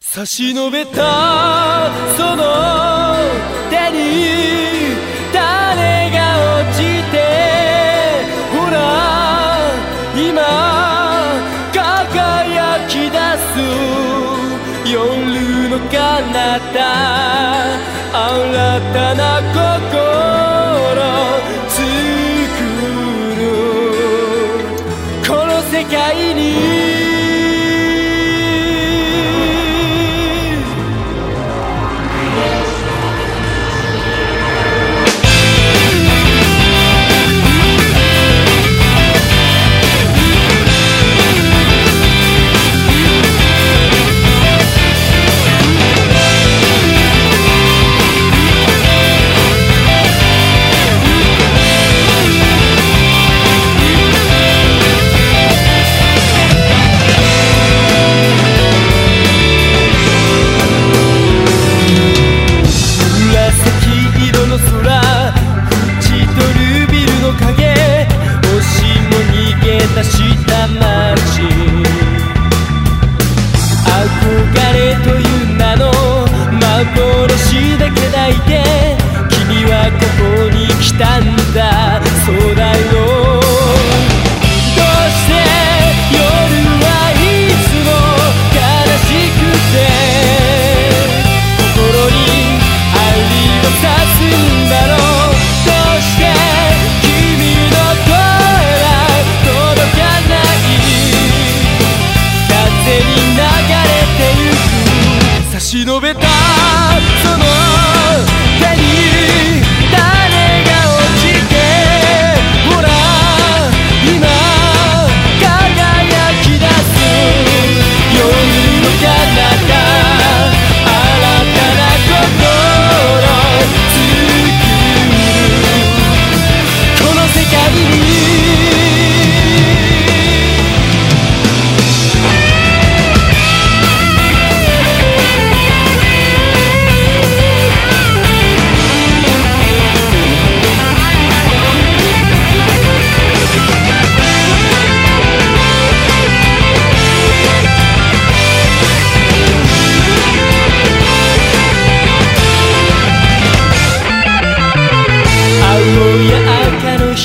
差し伸べたその手に誰が落ちてほら今輝き出す夜の彼方新たな声。tanta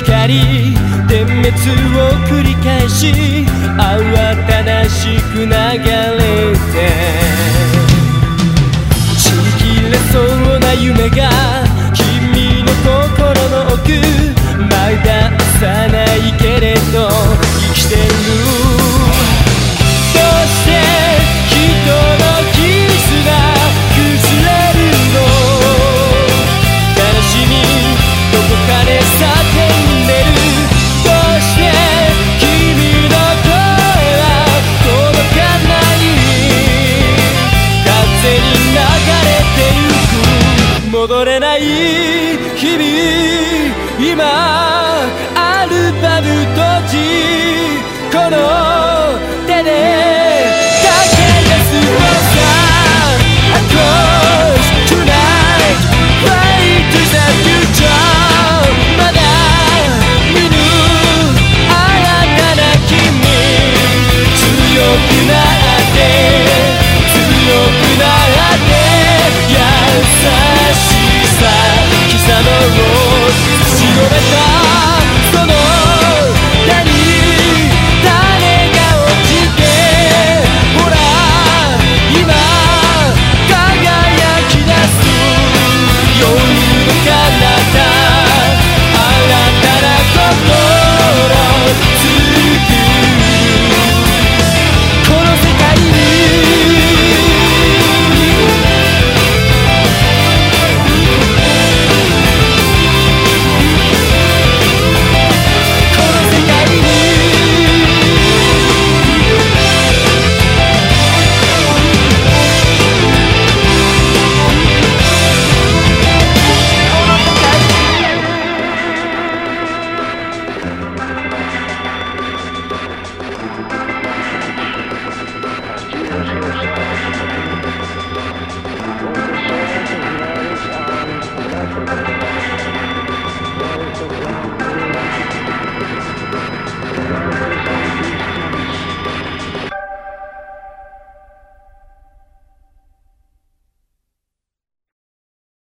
光点滅を繰り返し慌ただしく流れてちぎれそうな夢が君の心の奥まだ幼いけれどない日々今アルバム閉じこの手で。